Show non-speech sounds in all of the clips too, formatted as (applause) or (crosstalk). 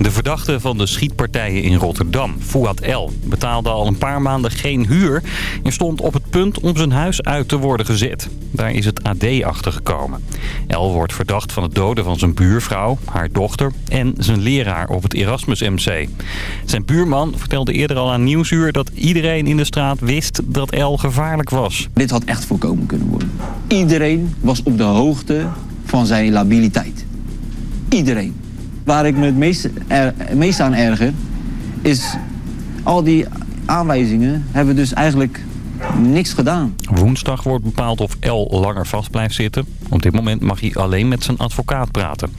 De verdachte van de schietpartijen in Rotterdam, Fouad El, betaalde al een paar maanden geen huur... en stond op het punt om zijn huis uit te worden gezet. Daar is het AD achter gekomen. El wordt verdacht van het doden van zijn buurvrouw, haar dochter en zijn leraar op het Erasmus MC. Zijn buurman vertelde eerder al aan Nieuwsuur dat iedereen in de straat wist dat El gevaarlijk was. Dit had echt voorkomen kunnen worden. Iedereen was op de hoogte van zijn labiliteit. Iedereen. Waar ik me het meest, aan erger is al die aanwijzingen hebben dus eigenlijk niks gedaan. Woensdag wordt bepaald of El langer vast blijft zitten. Op dit moment mag hij alleen met zijn advocaat praten.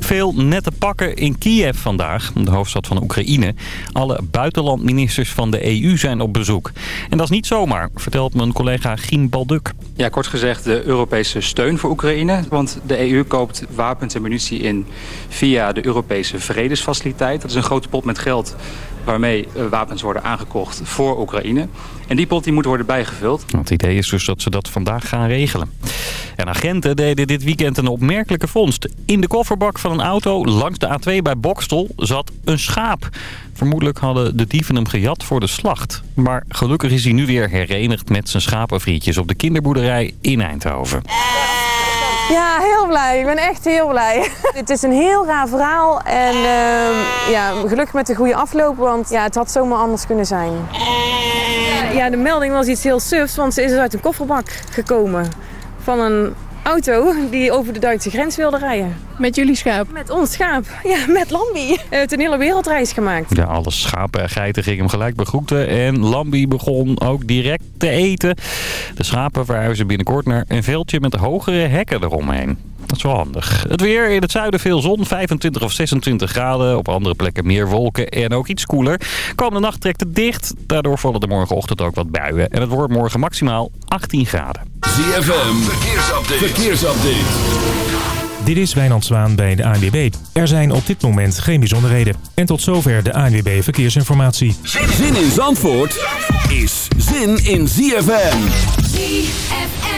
Veel nette pakken in Kiev vandaag, de hoofdstad van Oekraïne. Alle buitenlandministers van de EU zijn op bezoek. En dat is niet zomaar, vertelt mijn collega Gien Balduk. Ja, kort gezegd de Europese steun voor Oekraïne. Want de EU koopt wapens en munitie in via de Europese Vredesfaciliteit. Dat is een grote pot met geld waarmee eh, wapens worden aangekocht voor Oekraïne. En die pot die moet worden bijgevuld. Het idee is dus dat ze dat vandaag gaan regelen. En agenten deden dit weekend een opmerkelijke vondst. In de kofferbak van een auto langs de A2 bij Bokstel zat een schaap. Vermoedelijk hadden de dieven hem gejat voor de slacht. Maar gelukkig is hij nu weer herenigd met zijn schapenvrietjes op de kinderboerderij in Eindhoven. Ja, heel blij. Ik ben echt heel blij. (laughs) Het is een heel raar verhaal en uh, ja, gelukkig met de goede afloop, want ja, het had zomaar anders kunnen zijn. Ja, de melding was iets heel sufs, want ze is uit een kofferbak gekomen van een auto die over de Duitse grens wilde rijden. Met jullie schaap? Met ons schaap. Ja, met Lambi. Hij heeft een hele wereldreis gemaakt. Ja, alle schapen en geiten gingen hem gelijk begroeten. En Lambi begon ook direct te eten. De schapen verhuizen binnenkort naar een veldje met hogere hekken eromheen. Dat is wel handig. Het weer in het zuiden veel zon, 25 of 26 graden. Op andere plekken meer wolken en ook iets koeler. Komende nacht trekt het dicht. Daardoor vallen er morgenochtend ook wat buien. En het wordt morgen maximaal 18 graden. ZFM, verkeersupdate. verkeersupdate. Dit is Wijnand Zwaan bij de ANWB. Er zijn op dit moment geen bijzonderheden. En tot zover de ANWB Verkeersinformatie. Zin in Zandvoort is zin in ZFM. ZFM.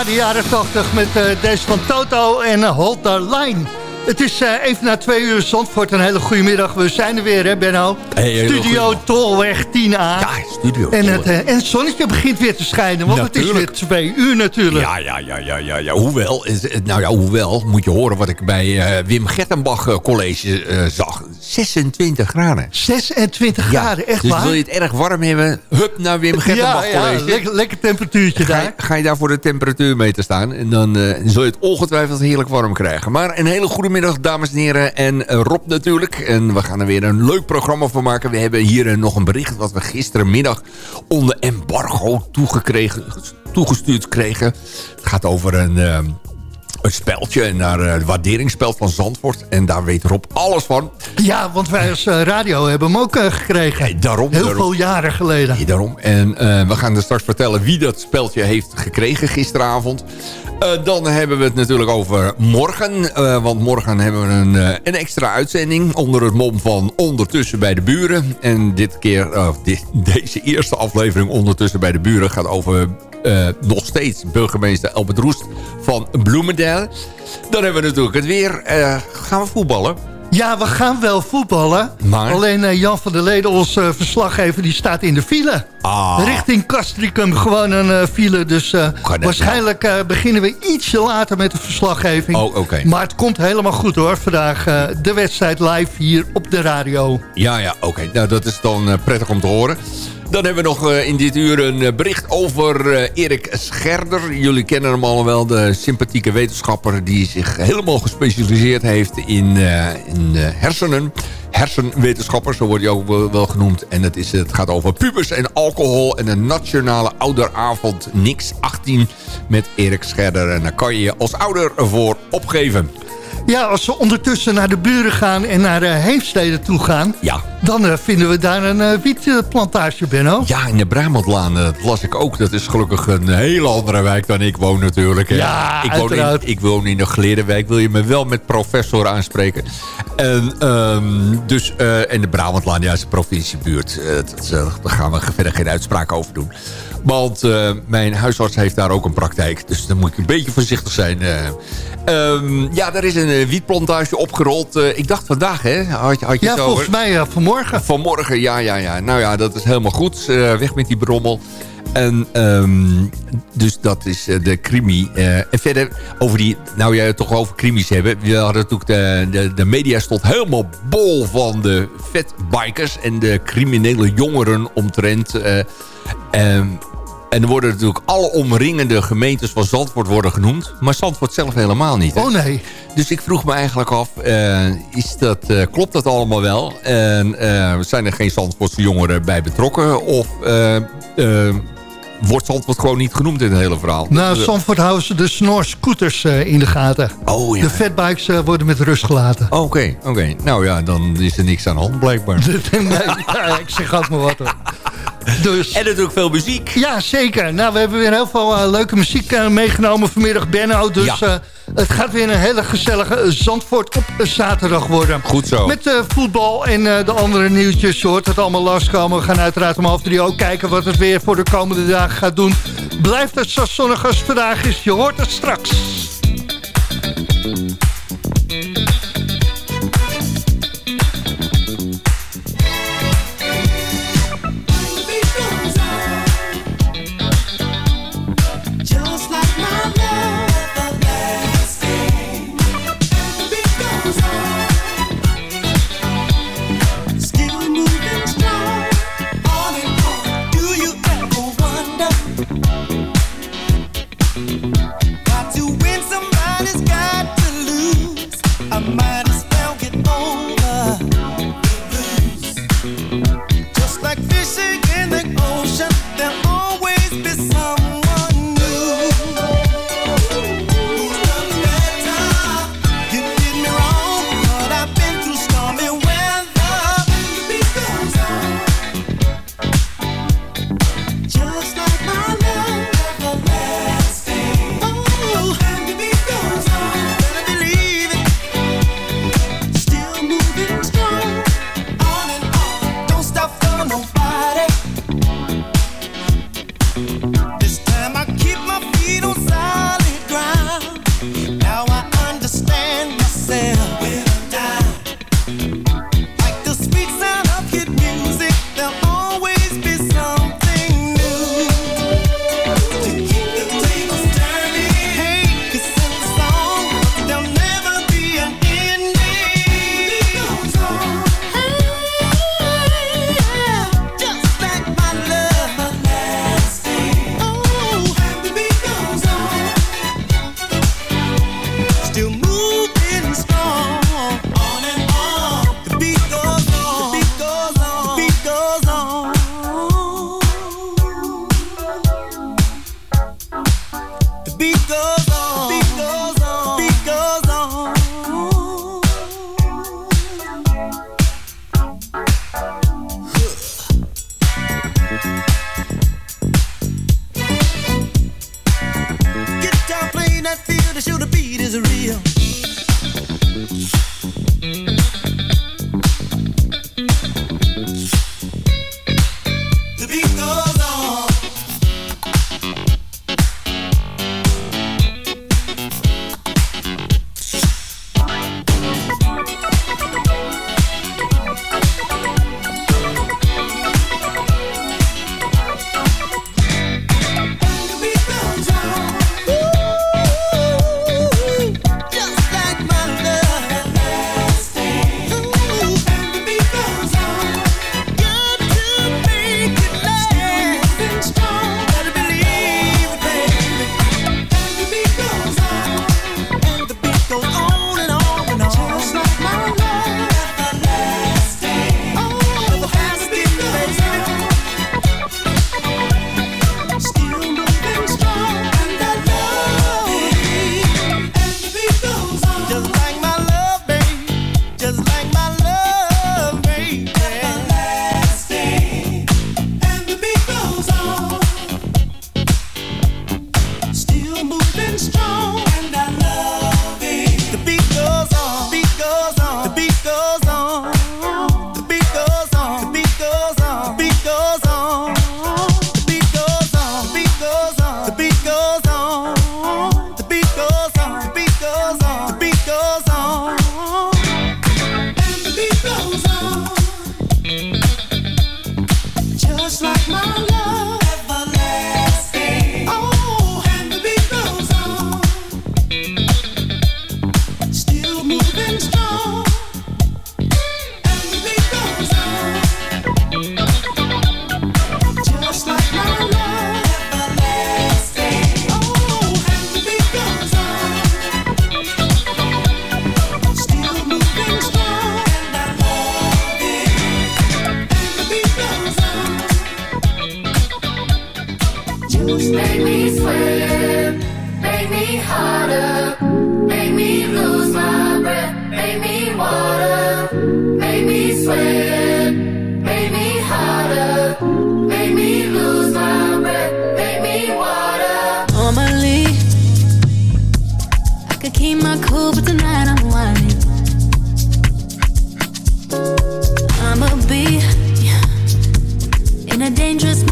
Naar de jaren 80 met uh, deze van Toto en uh, Hold the Line. Het is uh, even na twee uur Zandvoort. Een hele goede middag. We zijn er weer, hè Benno? Hey, studio Tolweg 10A. Ja, studio en het, uh, en het zonnetje begint weer te schijnen. Want natuurlijk. het is weer twee uur natuurlijk. Ja, ja, ja, ja, ja. ja. Hoewel, nou ja, hoewel, moet je horen wat ik bij uh, Wim Gettenbach College zag. 26 graden. 26 graden, echt dus waar? Dus wil je het erg warm hebben, hup naar Wim Gettenbach ja, College. Ja, lekker, lekker temperatuurtje ga, daar. Ga je daar voor de temperatuur mee te staan. En dan zul je het ongetwijfeld heerlijk warm krijgen. Maar een hele goede middag, dames en heren. En Rob natuurlijk. En we gaan er weer een leuk programma van maken. We hebben hier nog een bericht wat we gisterenmiddag onder embargo toegekregen, toegestuurd kregen. Het gaat over een... Uh, een speldje naar het waarderingsspel van Zandvoort. En daar weet Rob alles van. Ja, want wij als radio hebben hem ook gekregen. Daarom. Heel daarom. veel jaren geleden. Daarom. En we gaan er straks vertellen wie dat speldje heeft gekregen gisteravond. Uh, dan hebben we het natuurlijk over morgen. Uh, want morgen hebben we een, uh, een, extra uitzending onder het mom van Ondertussen bij de Buren. En dit keer, dit, (laughs) deze eerste aflevering Ondertussen bij de Buren gaat over nog steeds burgemeester Albert Roest van Bloemendaal. Dan hebben we natuurlijk het weer. gaan we voetballen? Ja, we gaan wel voetballen. Maar? Alleen uh, Jan van der Leden, onze uh, verslaggever, die staat in de file. Ah. Richting Castricum gewoon een uh, file. Dus waarschijnlijk beginnen we ietsje later met de verslaggeving. Oh, oké. Okay. Maar het komt helemaal goed hoor. Vandaag de wedstrijd live hier op de radio. Ja, ja, oké. Okay. Nou, dat is dan prettig om te horen. Dan hebben we nog uh, in dit uur een bericht over uh, Erik Scherder. Jullie kennen hem al wel, de sympathieke wetenschapper... die zich helemaal gespecialiseerd heeft in, in hersenen. Hersenwetenschapper, zo wordt hij ook wel, wel genoemd. En het, is, het gaat over pubers en alcohol... en een nationale ouderavond Niks 18 met Erik Scherder. En daar kan je je als ouder voor opgeven. Ja, als we ondertussen naar de buren gaan en naar uh, Heemstede toe gaan... Ja. dan uh, vinden we daar een uh, wietplantage, Benno. Ja, in de Braamondlaan, dat las ik ook. Dat is gelukkig een hele andere wijk dan ik woon natuurlijk. Hè. Ja, ik woon, in, ik woon in de Glerenwijk. Wil je me wel met professor aanspreken? En, um, dus, en de Braamondlaan, ja, is een provinciebuurt. Dat, daar gaan we verder geen uitspraak over doen. Want uh, mijn huisarts heeft daar ook een praktijk. Dus dan moet ik een beetje voorzichtig zijn. Uh, um, ja, er is een uh, wietplantage opgerold. ik dacht vandaag, hè? Had, had je ja, volgens over? mij vanmorgen. Vanmorgen, ja, ja, ja. Nou ja, dat is helemaal goed. weg met die brommel. En um, dus dat is de crimi. Uh, en verder over die, nou jij het toch over crimies hebben. We hadden natuurlijk de, de, de media stond helemaal bol van de fatbikers en de criminele jongeren omtrent. Uh, um, en er worden natuurlijk alle omringende gemeentes van Zandvoort worden genoemd. Maar Zandvoort zelf helemaal niet. Hè? Oh nee. Dus ik vroeg me eigenlijk af, uh, is dat, uh, klopt dat allemaal wel? En uh, zijn er geen Zandvoortse jongeren bij betrokken? Of wordt Zandvoort gewoon niet genoemd in het hele verhaal? Nou, Zandvoort houden ze de snorscooters in de gaten. Oh ja. De fatbikes worden met rust gelaten. Oké, okay, oké. Okay. Nou ja, dan is er niks aan de hand blijkbaar. (laughs) nee, ja, ik zeg ook maar wat hoor. Dus. En natuurlijk veel muziek. Ja, zeker. Nou, we hebben weer heel veel uh, leuke muziek uh, meegenomen vanmiddag, Benno. Dus ja. uh, het gaat weer een hele gezellige Zandvoort op zaterdag worden. Goed zo. Met voetbal en de andere nieuwtjes. Je hoort het allemaal langskomen. We gaan uiteraard om half drie ook kijken wat het weer voor de komende dagen gaat doen. Blijft het zo zonnig als vandaag is. Je hoort het straks.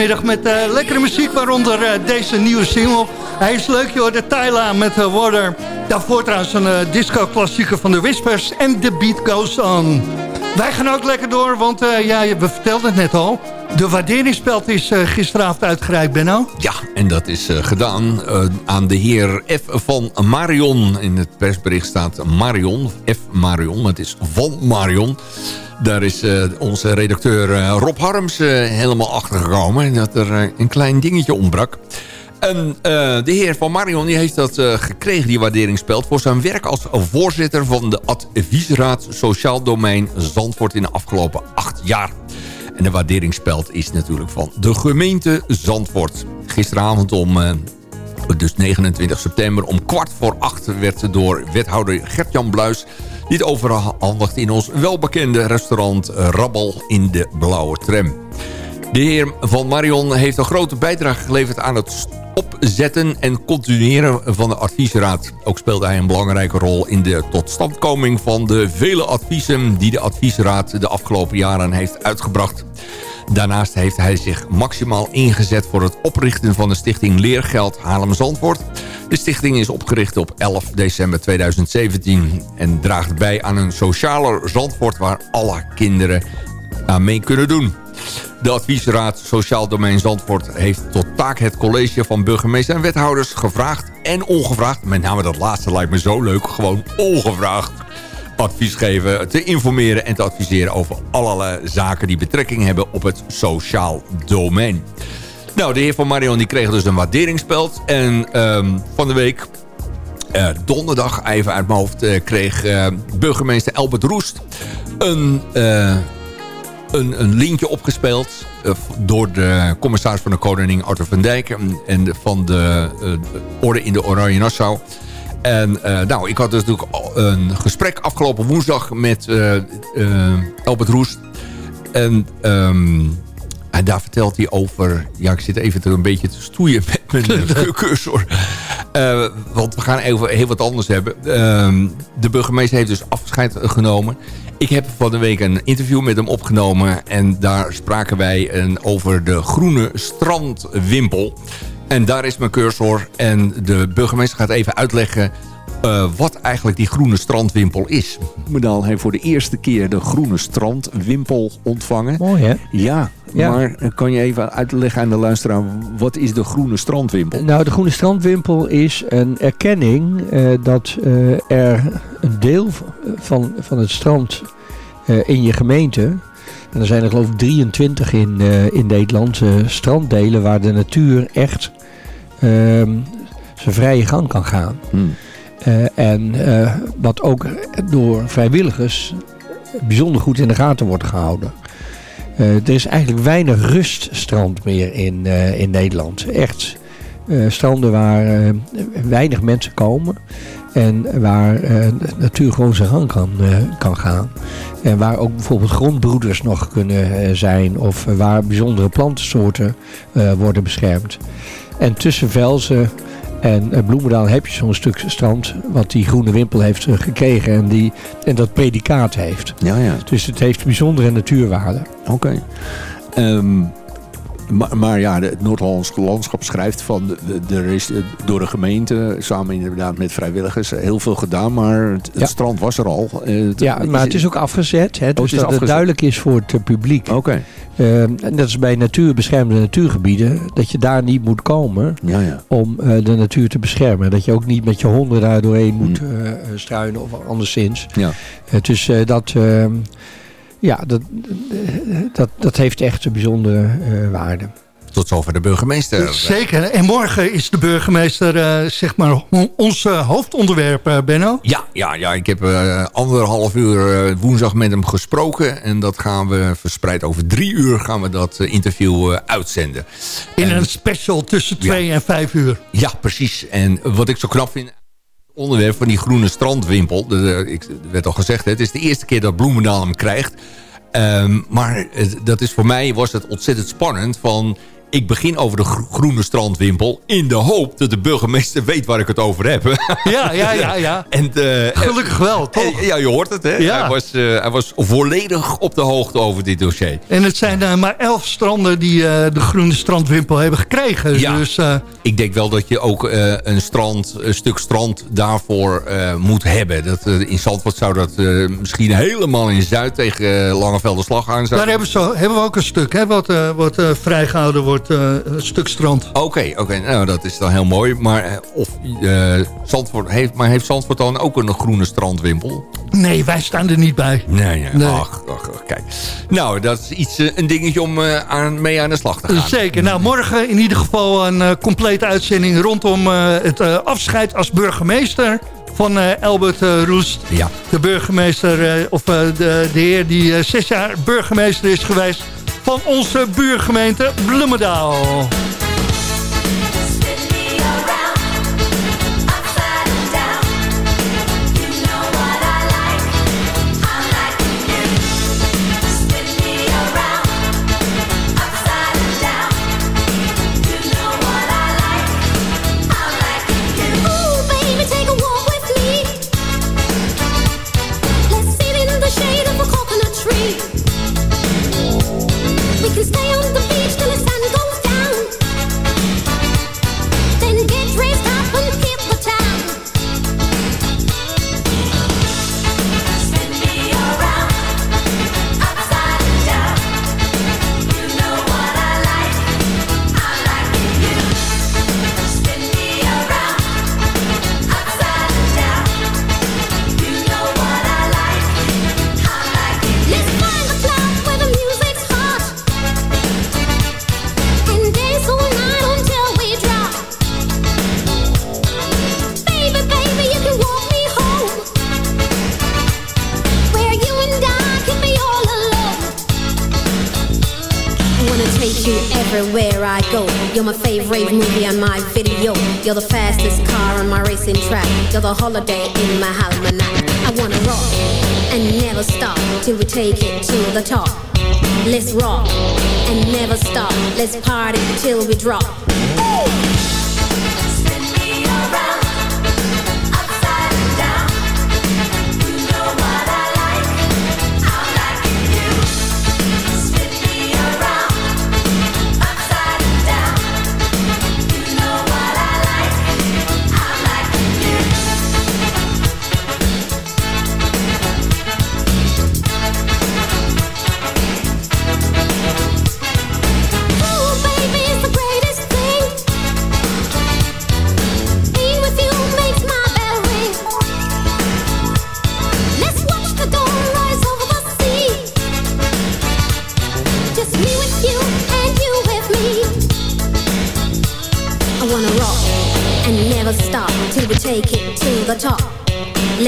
met uh, lekkere muziek, waaronder uh, deze nieuwe single. Hij is leuk, joh, de Tyla met uh, Water. Daarvoor trouwens een disco-klassieker van de Whispers en The Beat Goes On. Wij gaan ook lekker door, want ja, we vertelden het net al. De waarderingspeld is gisteravond uitgereikt, Benno. Ja, en dat is gedaan aan de heer F. van Marion. In het persbericht staat Marion, F. Marion, het is van Marion. Daar is uh, onze redacteur uh, Rob Harms uh, helemaal achter gekomen. Dat er een klein dingetje ontbrak. En de heer van Marion die heeft dat gekregen, die waarderingspeld... voor zijn werk als voorzitter van de adviesraad Sociaal Domein Zandvoort... in de afgelopen acht jaar. En de waarderingspeld is natuurlijk van de gemeente Zandvoort. Gisteravond om dus 29 september om kwart voor acht werd door wethouder Gert-Jan Bluis dit overhandigt in ons welbekende restaurant Rabbel in de Blauwe Tram. De heer Van Marion heeft een grote bijdrage geleverd aan het opzetten en continueren van de adviesraad. Ook speelde hij een belangrijke rol in de totstandkoming van de vele adviezen... die de adviesraad de afgelopen jaren heeft uitgebracht. Daarnaast heeft hij zich maximaal ingezet voor het oprichten van de stichting Leergeld Haarlem-Zandvoort. De stichting is opgericht op 11 december 2017 en draagt bij aan een socialer Zandvoort waar alle kinderen aan mee kunnen doen. De adviesraad Sociaal Domein Zandvoort heeft tot taak het college van burgemeester en wethouders gevraagd en ongevraagd. Met name dat laatste lijkt me zo leuk, gewoon ongevraagd advies geven, te informeren en te adviseren over allerlei zaken die betrekking hebben op het sociaal domein. Nou, de heer Van Marion die kreeg dus een waarderingspeld. En um, van de week, uh, donderdag, even uit mijn hoofd, uh, kreeg uh, burgemeester Albert Roest een, een, een lintje opgespeeld... Door de commissaris van de Koning Arthur van Dijk... en van de Orde in de Oranje Nassau... En nou, ik had dus natuurlijk een gesprek afgelopen woensdag met Albert Roest. En um, en daar vertelt hij over... Ja, ik zit even een beetje te stoeien met mijn (laughs) eh, cursor. Uh, want we gaan even heel wat anders hebben. Uh, de burgemeester heeft dus afscheid genomen. Ik heb van de week een interview met hem opgenomen. En daar spraken wij over de groene strandwimpel. En daar is mijn cursor. En de burgemeester gaat even uitleggen uh, wat eigenlijk die groene strandwimpel is. Medal heeft voor de eerste keer de groene strandwimpel ontvangen. Mooi hè? Ja, ja, maar kan je even uitleggen aan de luisteraar... wat is de groene strandwimpel? Nou, de groene strandwimpel is een erkenning... Uh, dat uh, er een deel van, van het strand in je gemeente... en er zijn er geloof ik 23 in, in Nederland... stranddelen waar de natuur echt ehm, zijn vrije gang kan gaan... Hmm. Uh, en uh, wat ook door vrijwilligers bijzonder goed in de gaten wordt gehouden. Uh, er is eigenlijk weinig ruststrand meer in, in Nederland. Echt stranden waar weinig mensen komen. En waar de natuur gewoon zijn gang kan, kan gaan. En waar ook bijvoorbeeld grondbroeders nog kunnen zijn. Of waar bijzondere plantensoorten worden beschermd. En tussen Velzen en Bloemendaal heb je zo'n stuk strand wat die groene wimpel heeft eh, gekregen en, die, en dat predicaat heeft. Ja, ja. Dus het heeft bijzondere natuurwaarde. Oké. Okay. Um, ehm, maar, maar, ja, het Noord-Hollands landschap schrijft van... er is door de gemeente, samen inderdaad met vrijwilligers... heel veel gedaan, maar het, strand was er al. Het, ja, maar het is ook afgezet. Hè, dus dat het duidelijk is voor het publiek. Oké. Uh, en dat is bij natuurbeschermde natuurgebieden... dat je daar niet moet komen ja, ja. om uh, de natuur te beschermen. Dat je ook niet met je honden daar doorheen moet uh, struinen of anderszins. Ja. dus dat... Ja, dat, dat, dat heeft echt een bijzondere uh, waarde. Tot zover de burgemeester. Zeker. En morgen is de burgemeester uh, zeg maar ons uh, hoofdonderwerp, Benno. Ja, ja, ja, ik heb anderhalf uur woensdag met hem gesproken. En dat gaan we verspreid over drie uur gaan we dat interview uitzenden. In een special tussen twee ja. en vijf uur. Ja, precies. En wat ik zo knap vind onderwerp van die groene strandwimpel. Ik, werd al gezegd, het is de eerste keer dat Bloemendaal hem krijgt. Um, maar dat is voor mij was het ontzettend spannend van ik begin over de groene strandwimpel... in de hoop dat de burgemeester weet waar ik het over heb. (laughs) Ja, ja, ja. ja. (laughs) En, uh, Gelukkig wel, toch? Ja, je hoort het, hè? Ja. Hij, was, uh, hij was volledig op de hoogte over dit dossier. En het zijn uh, maar elf stranden die de groene strandwimpel hebben gekregen. Ja, dus, ik denk wel dat je ook een, strand, een stuk strand daarvoor moet hebben. Dat, in Zandvoort zou dat misschien helemaal in Zuid tegen Langevelde Slag gaan zijn. Daar hebben, ze, hebben we ook een stuk, hè, wat, wat vrijgehouden wordt uh, stuk strand. Oké, oké, nou dat is dan heel mooi. Maar, uh, of, uh, Zandvoort heeft, maar heeft Zandvoort dan ook een groene strandwimpel? Nee, wij staan er niet bij. Nee, nee. Ach, ach, kijk. Nou, dat is iets, een dingetje om aan, mee aan de slag te gaan. Zeker. Nou, morgen in ieder geval een complete uitzending rondom het afscheid als burgemeester van uh, Albert uh, Roest. Ja. De burgemeester, uh, of de, de, heer die zes jaar burgemeester is geweest van onze buurgemeente Bloemendaal. Movie on my video. You're the fastest car on my racing track. You're the holiday in my almanac. I wanna rock and never stop till we take it to the top. Let's rock and never stop. Let's party till we drop.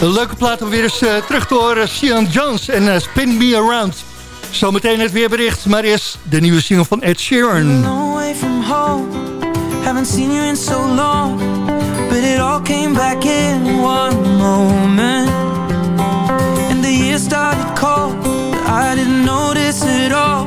Leuke plaat om weer eens uh, terug te horen. Sean Jones en uh, Spin Me Around. Zometeen het weerbericht, maar eerst de nieuwe single van Ed Sheeran. away from home, haven't seen you in so long. But it all came back in one moment. And the year started cold, but I didn't notice it all.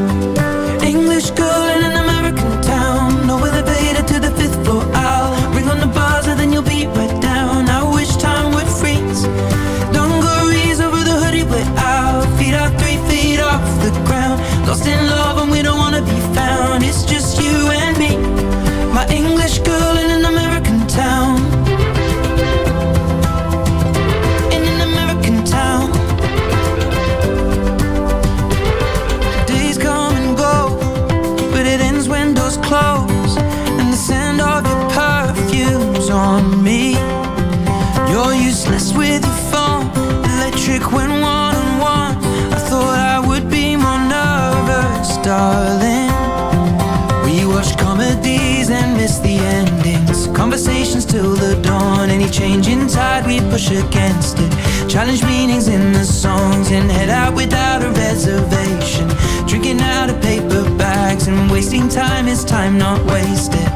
in tide we push against it. Challenge meanings in the songs And head out without a reservation. Drinking out of paper bags And wasting time is time not wasted.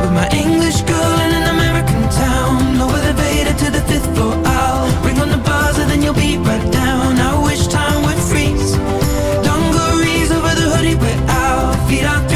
With my English girl in an American town No elevator to the fifth floor. I'll ring on the buzzer then you'll be right down. I wish time would freeze. Dungarees over the hoodie we're out. Feet are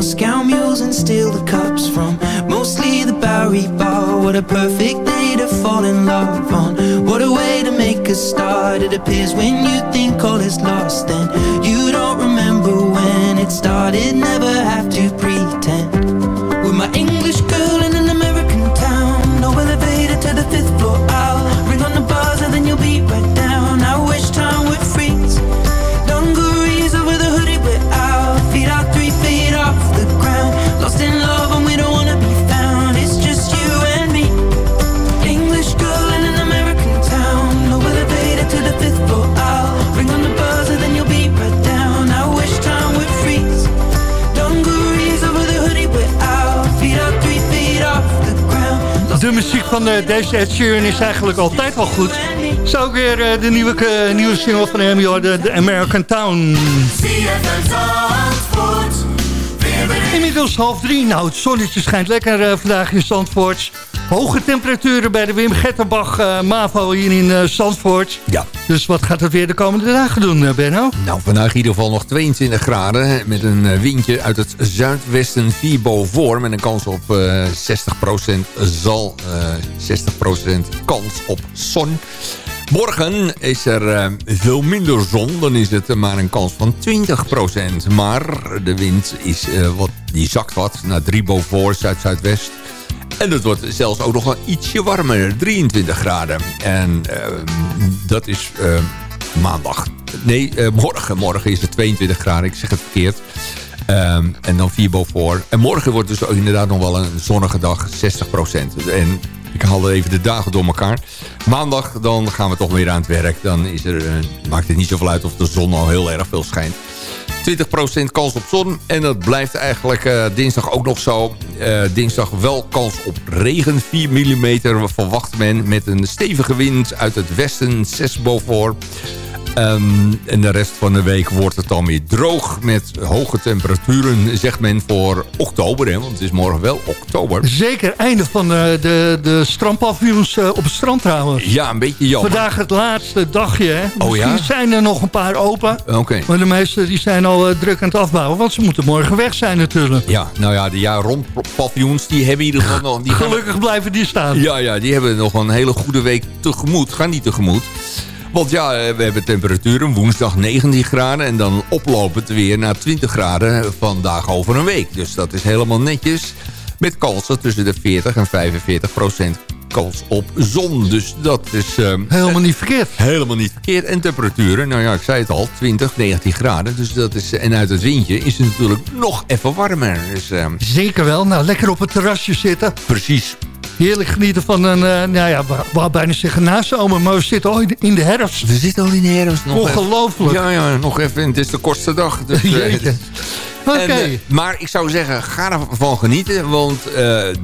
Moscow mules and steal the cups from mostly the Bowery Bar. What a perfect day to fall in love on. What a way to make a start. It appears when you think all is lost, then you don't remember when it started. Never have to pretend. De muziek van uh, deze Ed Sheeran is eigenlijk altijd wel goed. Zo ook weer uh, de nieuwe, uh, nieuwe single van hem, de, de American Town. Inmiddels half drie. Nou, het zonnetje schijnt lekker vandaag in Zandvoort. Hoge temperaturen bij de Wim Getterbach uh, MAVO hier in uh, Zandvoort. Ja. Dus wat gaat het weer de komende dagen doen, uh, Benno? Nou, vandaag in ieder geval nog 22 graden. Met een windje uit het zuidwesten Vibo voor. Met een kans op 60% zal 60% kans op zon. Morgen is er veel minder zon. Dan is het maar een kans van 20%. Maar de wind is, wat, die zakt wat naar 3 voor zuid-zuidwest. En het wordt zelfs ook nog wel ietsje warmer. 23 graden. En uh, dat is uh, maandag. Nee, uh, morgen. Morgen is het 22 graden. Ik zeg het verkeerd. Um, en dan 4 boven. En morgen wordt dus inderdaad nog wel een zonnige dag. 60% En ik haalde even de dagen door elkaar. Maandag dan gaan we toch weer aan het werk. Dan is er, maakt het niet zoveel uit of de zon al heel erg veel schijnt. 20% kans op zon. En dat blijft eigenlijk uh, dinsdag ook nog zo. Uh, dinsdag wel kans op regen. 4 mm verwacht men met een stevige wind uit het westen. 6 boven. Um, en de rest van de week wordt het dan weer droog met hoge temperaturen, zegt men, voor oktober. Hè? Want het is morgen wel oktober. Zeker, einde van de, de, de strandpaviljoens uh, op het strand trouwens. Ja, een beetje jammer. Vandaag het laatste dagje. Hè? Oh ja? zijn er nog een paar open. Oké. Okay. Maar de meeste die zijn al uh, druk aan het afbouwen, want ze moeten morgen weg zijn natuurlijk. Ja, nou ja, de jaar rond paviljoens, die hebben in ieder geval nog... Die Gelukkig gaan... blijven die staan. Ja, ja, die hebben nog een hele goede week tegemoet. Gaan niet tegemoet. Want ja, eh, we hebben temperaturen woensdag 19 graden... en dan oplopend weer naar 20 graden vandaag over een week. Dus dat is helemaal netjes. Met kansen tussen de 40 en 45 procent kans op zon. Dus dat is... Uh, helemaal niet verkeerd. Helemaal niet verkeerd. En temperaturen, nou ja, ik zei het al, 20, 19 graden. Dus dat is, en uit het windje is het natuurlijk nog even warmer. Dus, uh, Zeker wel. Nou, lekker op het terrasje zitten. Precies heerlijk genieten van een, uh, nou ja, we wou bijna zeggen nazomer, maar we zitten al in de herfst. We zitten al in de herfst. Nog Ongelooflijk. Ja, ja, nog even. Het is de kortste dag. Dus, (laughs) Oké. Okay. Uh, maar ik zou zeggen, ga ervan genieten. Want uh,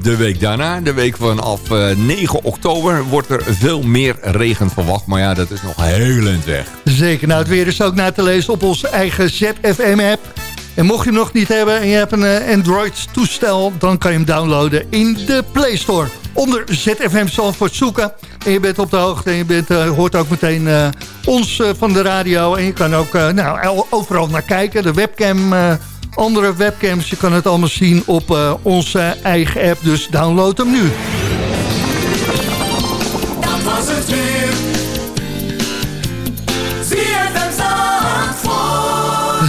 de week daarna, de week vanaf 9 oktober... wordt er veel meer regen verwacht. Maar ja, dat is nog heel eind weg. Zeker. Nou, het weer is ook na te lezen op onze eigen ZFM-app. En mocht je hem nog niet hebben en je hebt een Android-toestel... dan kan je hem downloaden in de Play Store onder ZFM Zandvoort zoeken. En je bent op de hoogte en je bent, uh, hoort ook meteen uh, ons uh, van de radio. En je kan ook nou, overal naar kijken. De webcam, andere webcams, je kan het allemaal zien op onze eigen app. Dus download hem nu.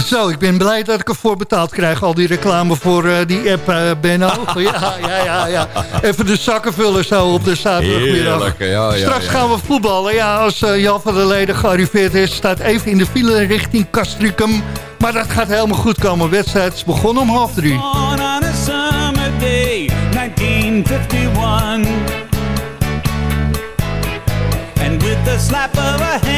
Zo, ik ben blij dat ik ervoor betaald krijg. Al die reclame voor uh, die app, uh, Benno. (laughs) ja, ja, ja, ja. Even de zakken vullen zo op de zaterdagmiddag. Ja, ja, Straks ja. gaan we voetballen. Ja, als uh, Jan van der Leden gearriveerd is... staat even in de file richting Castricum. Maar dat gaat helemaal goed komen. Wedstrijd is begonnen om half drie. On a summer day, 1951 And with the slap of a hand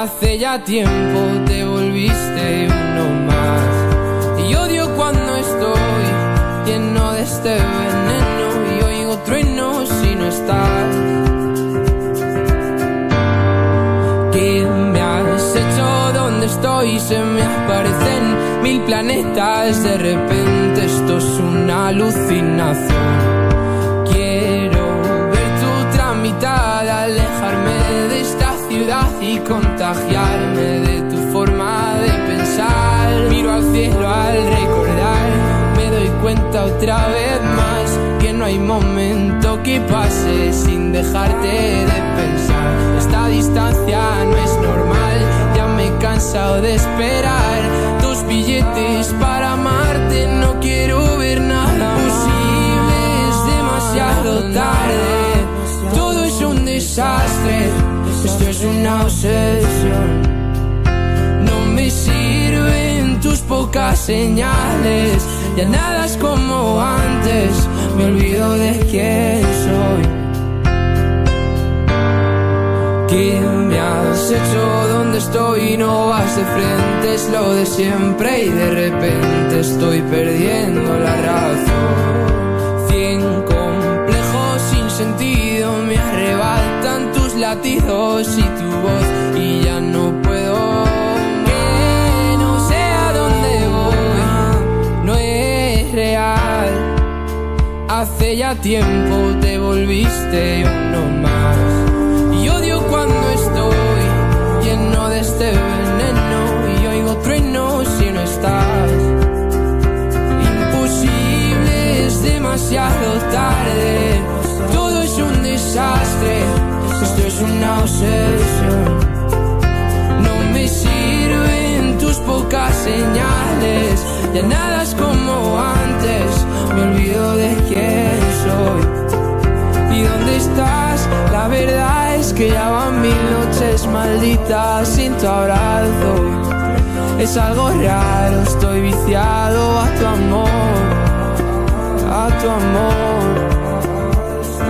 Hace ya tiempo te volviste uno más. Y odio cuando estoy lleno de este veneno y oigo truenos si no estás. ¿Qué me has hecho? ¿Dónde estoy? Se me aparecen mil planetas. De repente esto es una alucinación. Y contagiarme de tu forma de pensar. Miro al cielo al recordar, me doy cuenta otra vez más que no hay momento que pase sin dejarte de pensar. Esta distancia no es normal, ya me he cansado de esperar tus billetes para amarte. No quiero ver nada posible, es demasiado tarde. Todo es un desastre, esto es una obsesión. No me sirven tus pocas señales, ya nada es como antes, me olvido de quién soy. ¿Qué me has hecho? ¿Dónde estoy? No vas de frente, es lo de siempre y de repente estoy perdiendo la razón. Cien complejos sin sentido me arrebatan latidos y tu voz y ya no puedo. Que no sé a dónde voy, no es real. Hace ya tiempo te volviste uno más. Y odio cuando estoy lleno de este ya nada es como antes. Me olvido de quién soy. ¿Y dónde estás? La verdad es que ya van mil noches malditas sin tu abrazo. Es algo raro, estoy viciado a tu amor, a tu amor,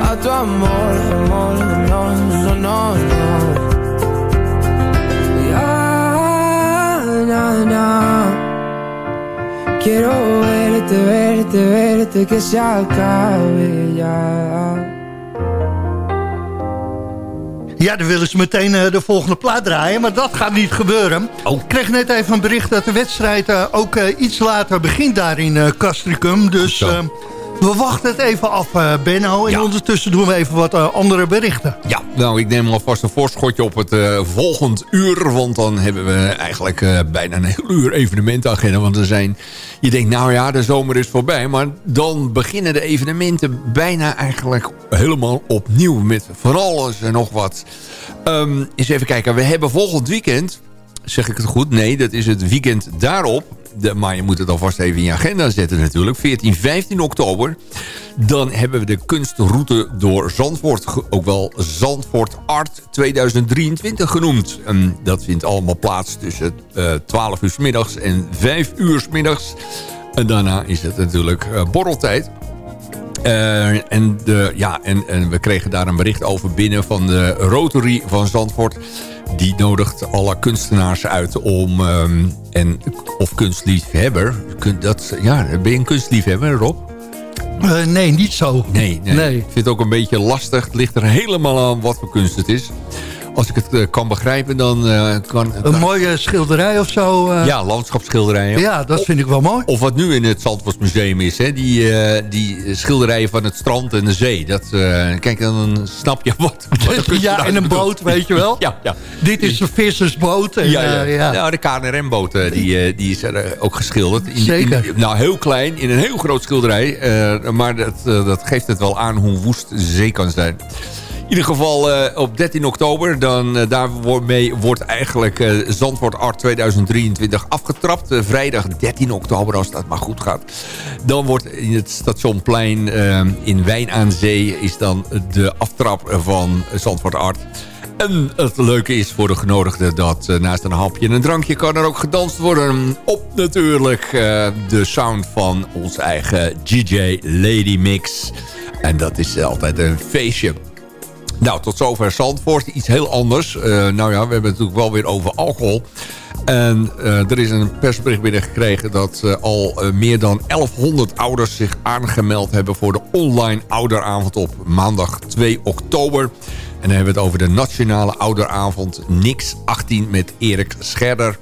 a tu amor, amor, no, no, no, no. Quiero verte, verte, verte, que se acabe ya. Ja, dan willen ze meteen eh, de volgende plaat draaien, maar dat gaat niet gebeuren. Ik kreeg net even een bericht dat de wedstrijd eh, ook eh, iets later begint daar in eh, Castricum. Dus We wachten het even af, eh, Benno. En ondertussen doen we even wat eh, andere berichten. Ja, nou, ik neem alvast een voorschotje op het eh, volgend uur. Want dan hebben we eigenlijk bijna een heel uur evenementenagenda. Want er zijn, je denkt, nou ja, de zomer is voorbij. Maar dan beginnen de evenementen bijna eigenlijk helemaal opnieuw. Met van alles en nog wat. Ehm, eens even kijken, we hebben volgend weekend... Zeg ik het goed? Nee, dat is het weekend daarop. Maar je moet het alvast even in je agenda zetten natuurlijk. 14, 15 oktober. Dan hebben we de kunstroute door Zandvoort. Ook wel Zandvoort Art 2023 genoemd. En dat vindt allemaal plaats tussen eh 12 uur 's middags en 5 uur 's middags. En daarna is het natuurlijk eh, borreltijd. Eh, en, de, ja, en, en we kregen daar een bericht over binnen van de Rotary van Zandvoort. Die nodigt alle kunstenaars uit om... ehm, en, of kunstliefhebber. Kun, dat, ja, ben je een kunstliefhebber, Rob? Eh, nee, niet zo. Nee, nee. Nee. Ik vind het ook een beetje lastig. Het ligt er helemaal aan wat voor kunst het is. Als ik het eh, kan begrijpen, dan eh, kan... Een mooie schilderij of zo. eh. Ja, landschapsschilderijen. Ja, dat vind ik wel mooi. Of wat nu in het Zandvoortsmuseum is, hè? Die, die schilderijen van het strand en de zee. Dat, kijk, dan snap je wat. (laughs) ja, en een boot, weet je wel. (laughs) Ja, ja. Dit is een vissersboot. En, ja, ja. ja. Nou, de KNRM-boot die, die is er ook geschilderd. In, Zeker. in- nou, heel klein, in een heel groot schilderij. maar dat, dat geeft het wel aan hoe woest de zee kan zijn. In ieder geval eh, op 13 oktober, dan, eh, daarmee wordt eigenlijk eh, Zandvoort Art 2023 afgetrapt. Vrijdag 13 oktober, als dat maar goed gaat. Dan wordt in het stationplein in Wijn aan Zee... is dan de aftrap van Zandvoort Art. En het leuke is voor de genodigden dat naast een hapje en een drankje... kan er ook gedanst worden op natuurlijk de sound van ons eigen DJ Lady Mix. En dat is altijd een feestje. Nou, tot zover Zandvoort. Iets heel anders. Eh, nou ja, we hebben het natuurlijk wel weer over alcohol. En eh, er is een persbericht binnengekregen dat eh, al meer dan 1100 ouders zich aangemeld hebben voor de online ouderavond op maandag 2 oktober. En dan hebben we het over de nationale ouderavond Nix 18 met Erik Scherder.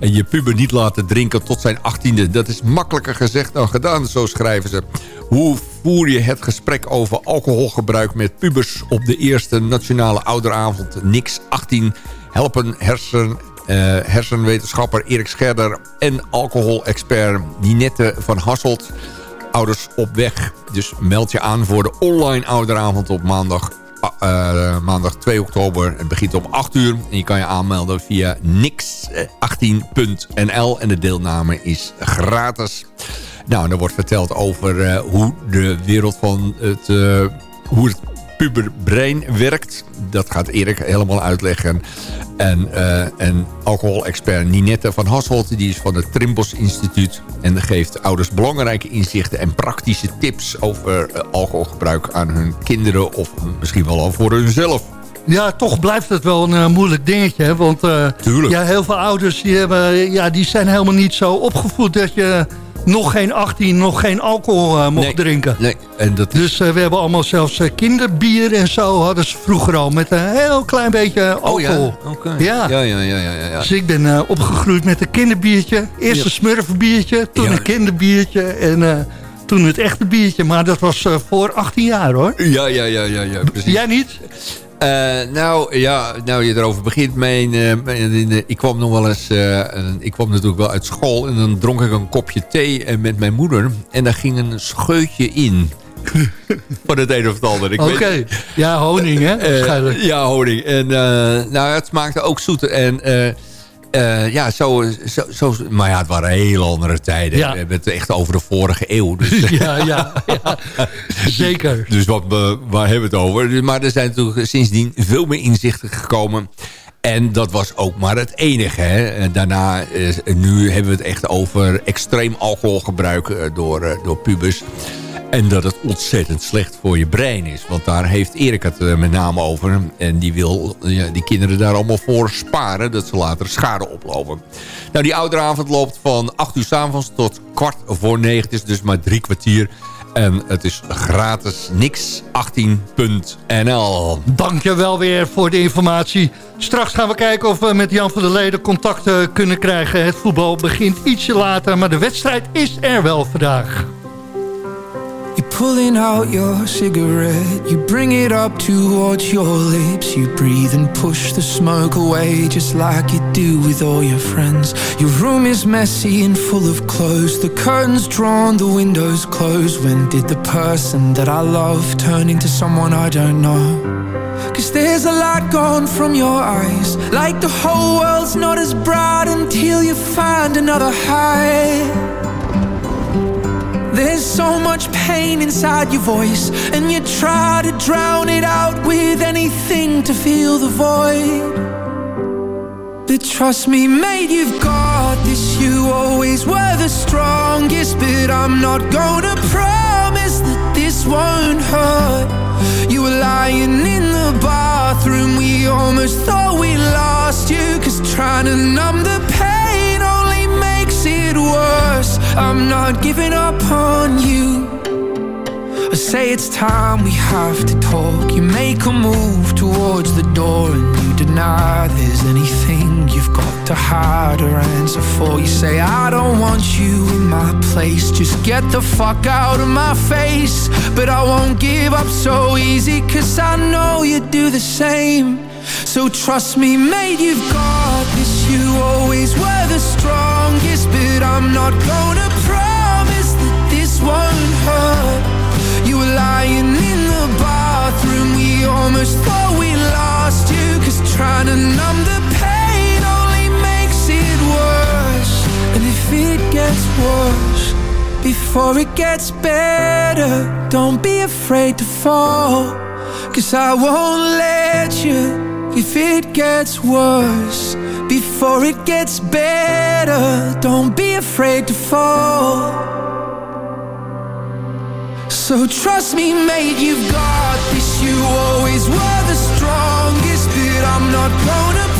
En je puber niet laten drinken tot zijn 18e. Dat is makkelijker gezegd dan gedaan, zo schrijven ze. Hoe voer je het gesprek over alcoholgebruik met pubers op de eerste nationale ouderavond Nix 18? Helpen hersen, eh, hersenwetenschapper Erik Scherder en alcoholexpert Ninette van Hasselt ouders op weg. Dus meld je aan voor de online ouderavond op maandag, eh, maandag 2 oktober. Het begint om 8 uur. En je kan je aanmelden via nix18.nl. En de deelname is gratis. Nou, er wordt verteld over eh, hoe de wereld van het... eh, hoe het puberbrein werkt. Dat gaat Erik helemaal uitleggen. En, eh en alcoholexpert Ninette van Hasselt... die is van het Trimbos Instituut... en geeft ouders belangrijke inzichten en praktische tips... over eh, alcoholgebruik aan hun kinderen... of misschien wel al voor hunzelf. Ja, toch blijft het wel een eh, moeilijk dingetje. Hè? Want ja, heel veel ouders die hebben, ja, die zijn helemaal niet zo opgevoed... dat je nog geen 18, nog geen alcohol eh, mocht Nee, drinken. Nee, en dat Dus eh, we hebben allemaal zelfs eh, kinderbier en zo hadden ze vroeger al... met een heel klein beetje alcohol. Oh ja, oké. Ja. Ja, ja, ja, ja, ja. Dus ik ben opgegroeid met een kinderbiertje. Eerst een smurfenbiertje, toen een kinderbiertje... en toen het echte biertje. Maar dat was voor 18 jaar, hoor. Ja, ja, ja, ja, ja precies. Jij niet? Eh, nou, ja, nou je erover begint. Mijn, eh, de- ik kwam nog wel eens... eh, een- ik kwam natuurlijk wel uit school. En dan dronk ik een kopje thee eh, met mijn moeder. En daar ging een scheutje in. (laughs) Van het een of het ander. Oké. Ja, honing, hè? Eh, Waarschijnlijk. ja, honing. En nou, het smaakte ook zoet. En uh, uh, ja, zo, zo, zo, Maar ja, het waren hele andere tijden. Ja. We hebben het echt over de vorige eeuw. Dus, (laughs) ja, ja, (laughs) ja. Zeker. dus wat, we- waar hebben we het over? Dus, Maar er zijn natuurlijk sindsdien veel meer inzichten gekomen. En dat was ook maar het enige. Hè. En Daarna, eh, nu hebben we het echt over extreem alcoholgebruik eh, door, eh, door pubers. En dat het ontzettend slecht voor je brein is. Want daar heeft Erik het eh, met name over. En die wil die kinderen daar allemaal voor sparen. Dat ze later schade oplopen. Nou, die ouderavond loopt van 8 uur s avonds tot kwart voor 9. Het is dus maar drie kwartier. En het is gratis nix18.nl. Dank je wel weer voor de informatie. Straks gaan we kijken of we met Jan van der Leden contact kunnen krijgen. Het voetbal begint ietsje later, maar de wedstrijd is er wel vandaag. Pulling out your cigarette. You bring it up towards your lips. You breathe and push the smoke away, just like you do with all your friends. Your room is messy and full of clothes. The curtains drawn, the windows closed. When did the person that I love turn into someone I don't know? Cause there's a light gone from your eyes Like the whole world's not as bright Until you find another high There's so much pain inside your voice And you try to drown it out With anything to fill the void. But trust me mate, you've got this. You always were the strongest But I'm not gonna promise that this won't hurt. You were lying in the bathroom We almost thought we lost you Cause trying to numb the pain it worse I'm not giving up on you. I say it's time we have to talk. You make a move towards the door And you deny there's anything you've got to hide or answer for. You say I don't want you in my place. Just get the fuck out of my face. But I won't give up so easy Cause I know you do the same. So trust me mate you've got this. You always were the strongest Before it gets better Don't be afraid to fall Cause I won't let you. If it gets worse Before it gets better Don't be afraid to fall. So trust me, mate, you've got this. You always were the strongest But I'm not gonna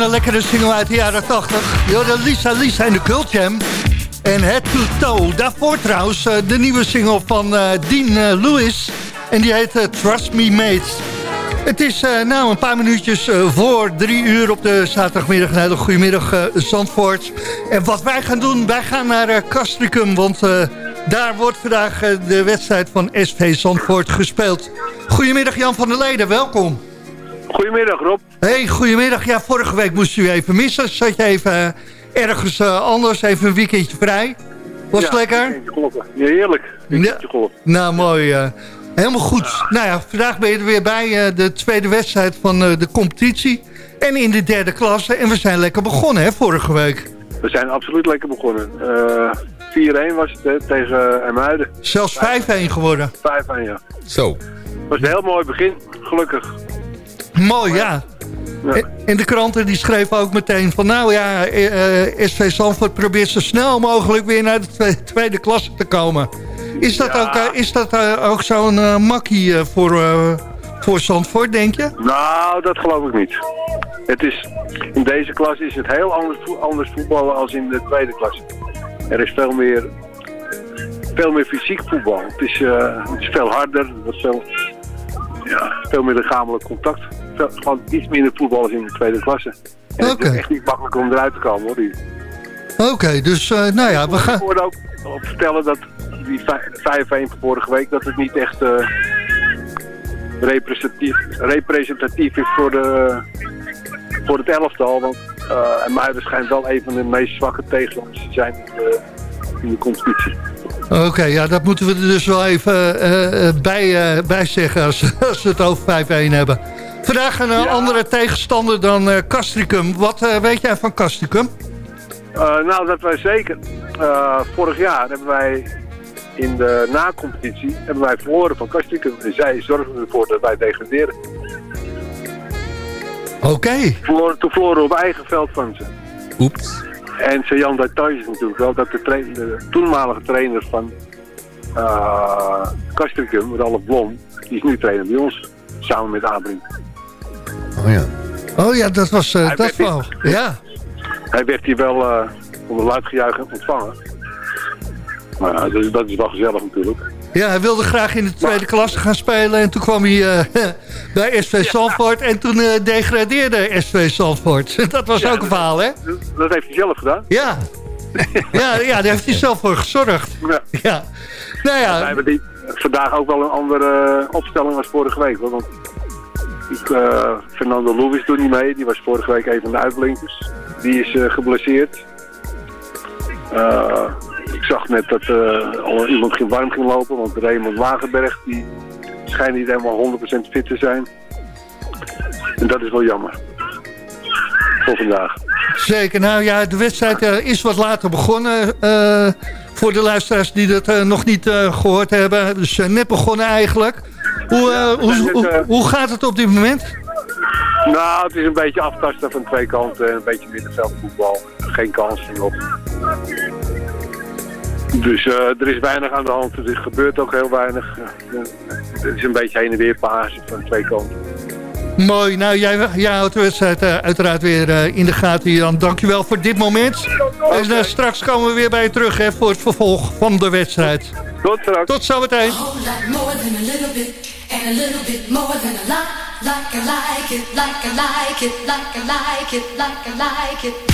Een lekkere single uit de jaren 80. Jorden Lisa Lisa en de Cult Jam. En Head to Toe. Daarvoor trouwens eh, de nieuwe single van eh, Dean eh, Lewis. En die heet Trust Me Mates. Het is nou een paar minuutjes voor drie uur op de zaterdagmiddag. Een hele goedemiddag Zandvoort. En wat wij gaan doen, wij gaan naar Castricum. Want daar wordt vandaag de wedstrijd van SV Zandvoort gespeeld. Goedemiddag Jan van der Leden, welkom. Goedemiddag Rob. Hey, goedemiddag. Ja, vorige week moest u even missen. Zat je even ergens uh, anders, even een weekendje vrij. Was het lekker? Ja, heerlijk. Ja, nou, mooi. Uh, helemaal goed. Nou ja, vandaag ben je er weer bij uh, de tweede wedstrijd van de competitie. En in de derde klasse. En we zijn lekker begonnen, hè, vorige week. We zijn absoluut lekker begonnen. 4-1 was het hè, tegen Ermuiden. Zelfs 5-1 geworden. 5-1, ja. Zo. Het was een heel mooi begin, gelukkig. Mooi, ja. En de kranten die schreven ook meteen van... nou ja, uh, eh, SV Zandvoort probeert zo snel mogelijk weer naar de tweede, klasse te komen. Is dat ook, uh, is dat, ook zo'n makkie voor, voor Zandvoort, denk je? Nou, dat geloof ik niet. Het is, in deze klas is het heel anders, anders voetballen als in de tweede klasse. Er is veel meer, veel meer fysiek voetbal. Het is, het is veel harder, het is veel, ja, veel meer lichamelijk contact gewoon iets minder voetballers in de tweede klasse. En het is echt niet makkelijk om eruit te komen hoor. Oké, dus uh, nou ja, we gaan... Ik hoorde ook op vertellen dat die 5-1 van vorige week, dat het niet echt uh, representatief, representatief is voor, de, voor het elftal. Want uh, Muiden schijnt wel een van de meest zwakke tegenstanders te zijn in de, in de competitie. Oké, ja, dat moeten we er dus wel even uh, bij, bij zeggen als, (laughs) als we het over 5-1 hebben. Vandaag een eh, andere tegenstander dan uh, Castricum. Wat uh, weet jij van Castricum? nou, dat wij zeker. vorig jaar hebben wij in de na-competitie hebben wij verloren van Castricum. En zij zorgen ervoor dat wij degraderen. Oké. Okay. Toen verloren op eigen veld van ze. Oeps. En Jan Detail is natuurlijk wel dat de, de, toenmalige trainer van uh, Castricum, Ralf Blom, die is nu trainer bij ons, samen met Abring. Oh ja. Oh ja, dat was uh, dat wel. Ja. Hij werd hier wel uh, onder luidgejuich ontvangen. Maar uh, dat, is, dat is wel gezellig natuurlijk. Ja, hij wilde graag in de tweede klasse gaan spelen. En toen kwam hij uh, (laughs) bij SV Zandvoort. En toen uh, degradeerde SV Zandvoort. (laughs) Dat was ook een verhaal, hè? Dat heeft hij zelf gedaan. Ja. (laughs) ja, ja, daar heeft hij zelf voor gezorgd. Ja. ja. Nou ja. We hebben die, vandaag ook wel een andere opstelling als vorige week. Want ik, uh, Fernando Lewis doet niet mee. Die was vorige week een van de uitblinkers. Die is uh, geblesseerd. Uh, ik zag net dat iemand ging warm ging lopen. Want Raymond Wagenberg die schijnt niet helemaal 100% fit te zijn. En dat is wel jammer. Voor vandaag. Zeker. Nou ja, de wedstrijd is wat later begonnen. voor de luisteraars die dat nog niet gehoord hebben. Dus net begonnen eigenlijk. Hoe, uh, hoe, hoe, eh, hoe, gaat het op dit moment? Nou, het is een beetje aftasten van twee kanten. Een beetje middenveldvoetbal. Geen kans op. Dus uh, er is weinig aan de hand. Er gebeurt ook heel weinig. het is een beetje heen en weer pasen van twee kanten. Mooi. Nou, jij, jij houdt de wedstrijd uh, uiteraard weer uh, in de gaten hier. Dan dankjewel voor dit moment. Okay. En uh, straks komen we weer bij je terug hè, voor het vervolg van de wedstrijd. Tot straks. Tot zometeen. And a little bit more than a lot, like I like it, like I like it, like I like it, like I like it.